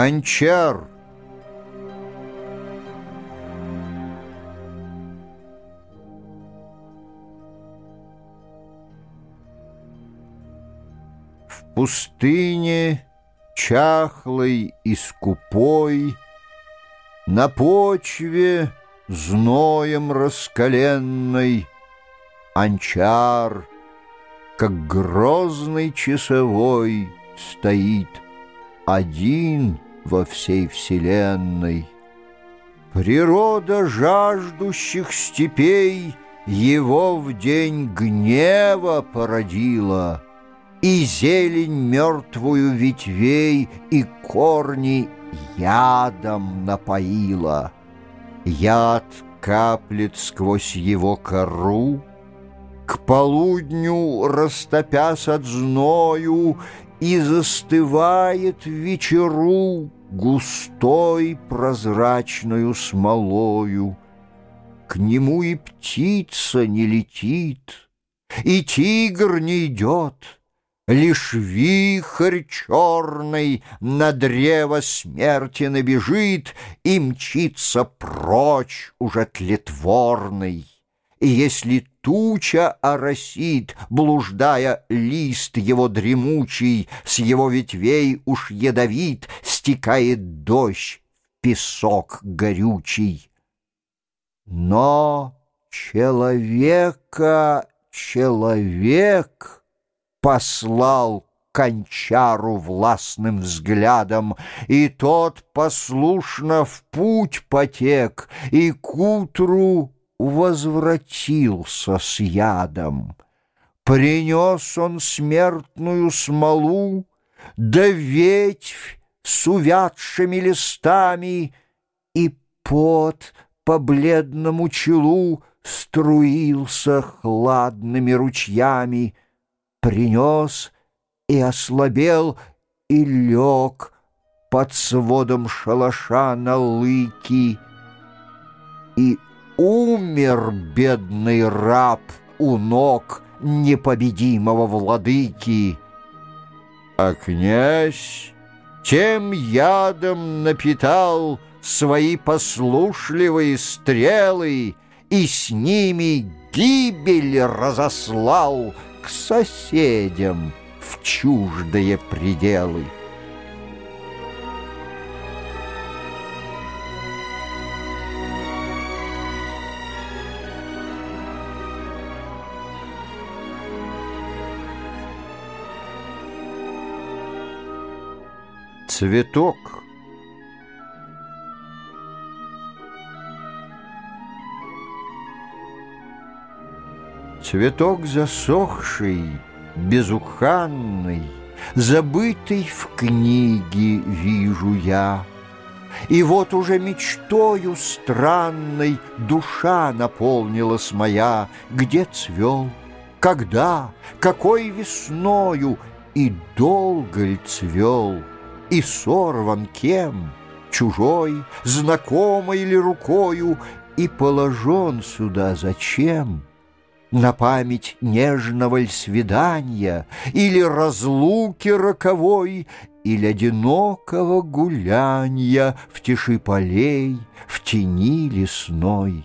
Анчар. В пустыне чахлой и скупой На почве зноем раскаленной Анчар, как грозный часовой, Стоит один во всей вселенной. Природа жаждущих степей Его в день гнева породила, И зелень мертвую ветвей И корни ядом напоила. Яд каплет сквозь его кору, К полудню, растопясь от зною, И застывает вечеру Густой прозрачную смолою. К нему и птица не летит, И тигр не идет — Лишь вихрь черный на древо смерти набежит И мчится прочь уже тлетворный. И если туча оросит, блуждая лист его дремучий, С его ветвей уж ядовит стекает дождь песок горючий. Но человека человек — послал кончару властным взглядом, И тот послушно в путь потек, И к утру возвратился с ядом. Принес он смертную смолу, Да ветвь с увядшими листами, И пот по бледному челу Струился хладными ручьями — принес и ослабел, и лег под сводом шалаша на лыки. И умер бедный раб у ног непобедимого владыки. А князь тем ядом напитал свои послушливые стрелы и с ними гибель разослал — к соседям в чуждые пределы. Цветок. Цветок засохший, безуханный, Забытый в книге вижу я. И вот уже мечтою странной Душа наполнилась моя, Где цвел, когда, какой весною, И долго ли цвел, и сорван кем, Чужой, знакомой ли рукою, И положен сюда зачем? На память нежного ль свидания Или разлуки роковой, Или одинокого гулянья В тиши полей, в тени лесной.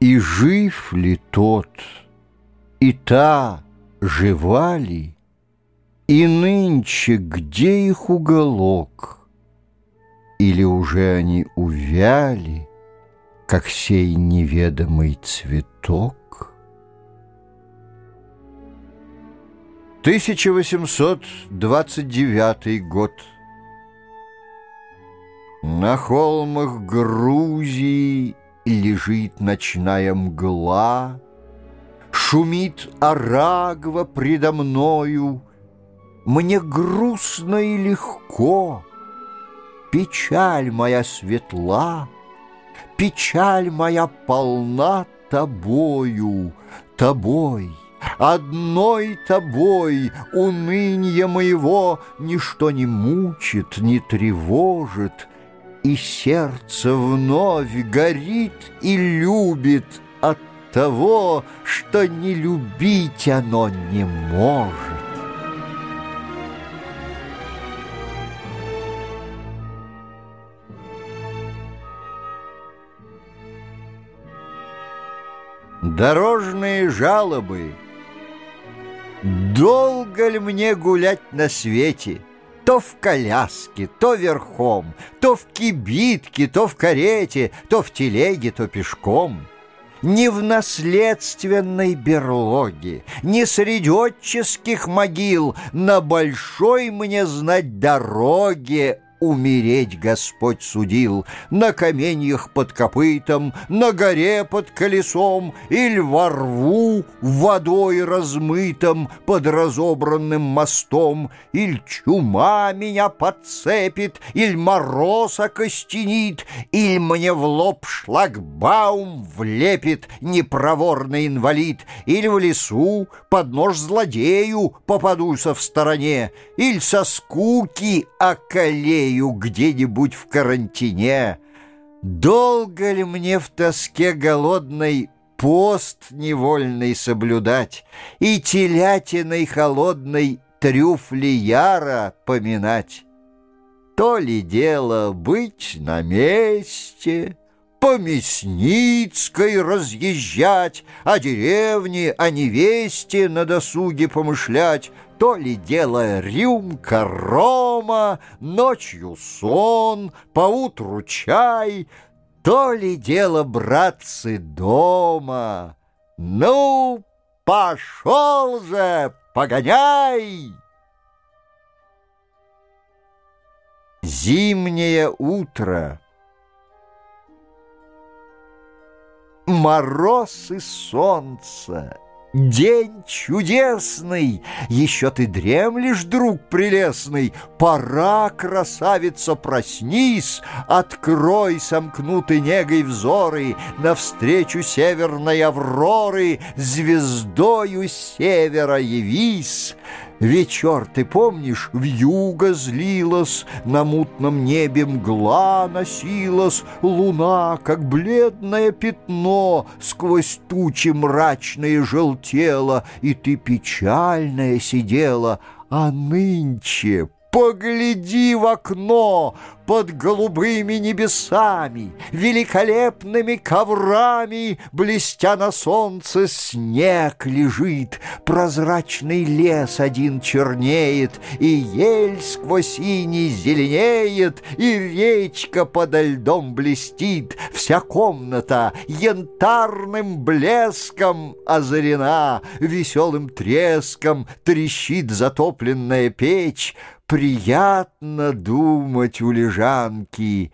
И жив ли тот, и та жива ли, И нынче где их уголок? Или уже они увяли, Как сей неведомый цветок? 1829 год. На холмах Грузии лежит ночная мгла, Шумит Арагва предо мною, Мне грустно и легко, Печаль моя светла, Печаль моя полна тобою, тобой — Одной тобой унынье моего Ничто не мучит, не тревожит, И сердце вновь горит и любит От того, что не любить оно не может. Дорожные жалобы. Долго ли мне гулять на свете? То в коляске, то верхом, То в кибитке, то в карете, То в телеге, то пешком. Не в наследственной берлоге, Не среди отческих могил На большой мне знать дороге умереть Господь судил на каменьях под копытом, на горе под колесом или во рву водой размытом под разобранным мостом, или чума меня подцепит, или мороз окостенит, или мне в лоб шлагбаум влепит непроворный инвалид, или в лесу под нож злодею попадуся в стороне, или со скуки околею, ею где-нибудь в карантине. Долго ли мне в тоске голодной пост невольный соблюдать и телятиной холодной трюфли яра поминать? То ли дело быть на месте, по Мясницкой разъезжать, о деревне, о невесте на досуге помышлять, то ли дело рюмка рома, ночью сон, поутру чай, то ли дело, братцы, дома. Ну, пошел же, погоняй! Зимнее утро. Мороз и солнце. День чудесный, еще ты дремлешь, друг прелестный, Пора, красавица, проснись, Открой сомкнуты негой взоры Навстречу северной авроры, Звездою севера явись. Вечер, ты помнишь, в юго злилась, На мутном небе мгла носилась, Луна, как бледное пятно, Сквозь тучи мрачные желтела, И ты печальная сидела, а нынче Погляди в окно под голубыми небесами, Великолепными коврами, Блестя на солнце, снег лежит, Прозрачный лес один чернеет, И ель сквозь иней зеленеет, И речка подо льдом блестит, Вся комната янтарным блеском озарена, Веселым треском трещит затопленная печь, Приятно думать у лежанки,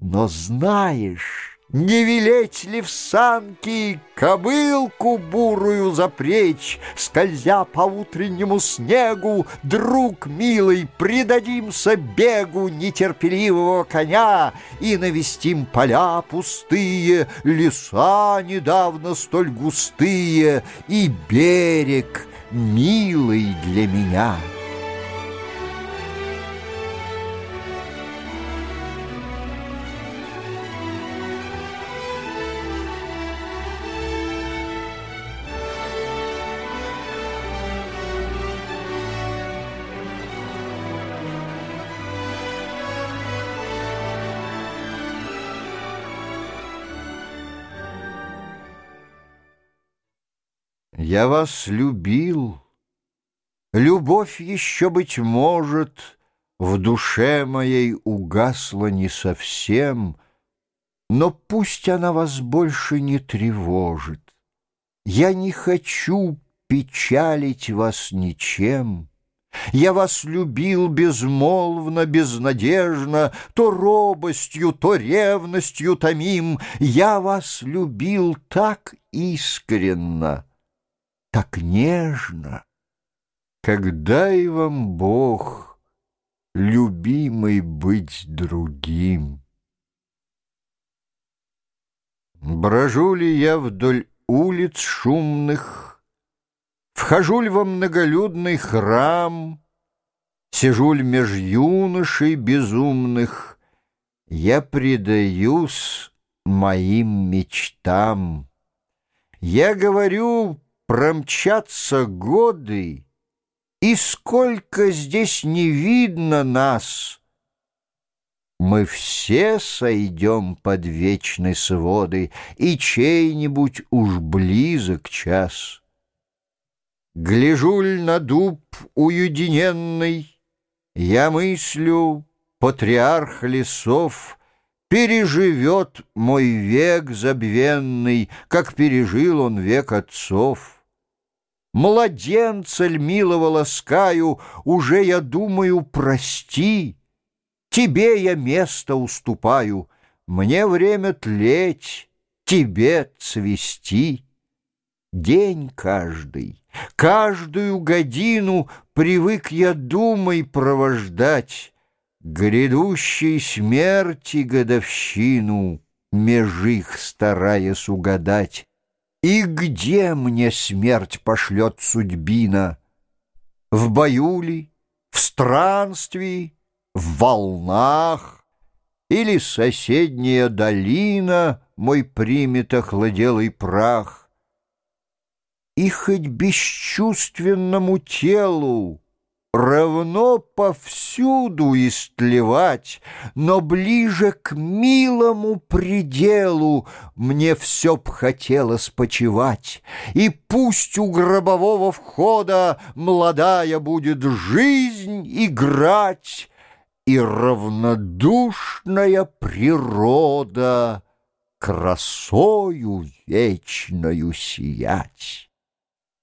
но знаешь, не велеть ли в санки Кобылку бурую запречь, Скользя по утреннему снегу, Друг милый, предадимся бегу Нетерпеливого коня И навестим поля пустые, Леса недавно столь густые И берег милый для меня. Я вас любил. Любовь еще, быть может, В душе моей угасла не совсем, Но пусть она вас больше не тревожит. Я не хочу печалить вас ничем. Я вас любил безмолвно, безнадежно, То робостью, то ревностью томим. Я вас любил так искренно, так нежно, когда и вам Бог, любимый, быть другим. Брожу ли я вдоль улиц шумных, Вхожу ли во многолюдный храм, Сижу ли меж юношей безумных, Я предаюсь моим мечтам. Я говорю Промчатся годы, и сколько здесь не видно нас, Мы все сойдем под вечной своды, И чей-нибудь уж близок час. Гляжуль на дуб уединенный, Я мыслю, патриарх лесов Переживет мой век забвенный, Как пережил он век отцов. Младенца ль милого ласкаю, Уже я думаю, прости, Тебе я место уступаю, Мне время тлеть, тебе цвести. День каждый, каждую годину Привык я думой провождать, Грядущей смерти годовщину Меж их стараясь угадать. И где мне смерть пошлет судьбина? В бою ли, в странстве, в волнах? Или соседняя долина Мой примет охладелый прах? И хоть бесчувственному телу равно повсюду истлевать, но ближе к милому пределу мне все б хотелось почевать, и пусть у гробового входа молодая будет жизнь играть, и равнодушная природа красою вечною сиять.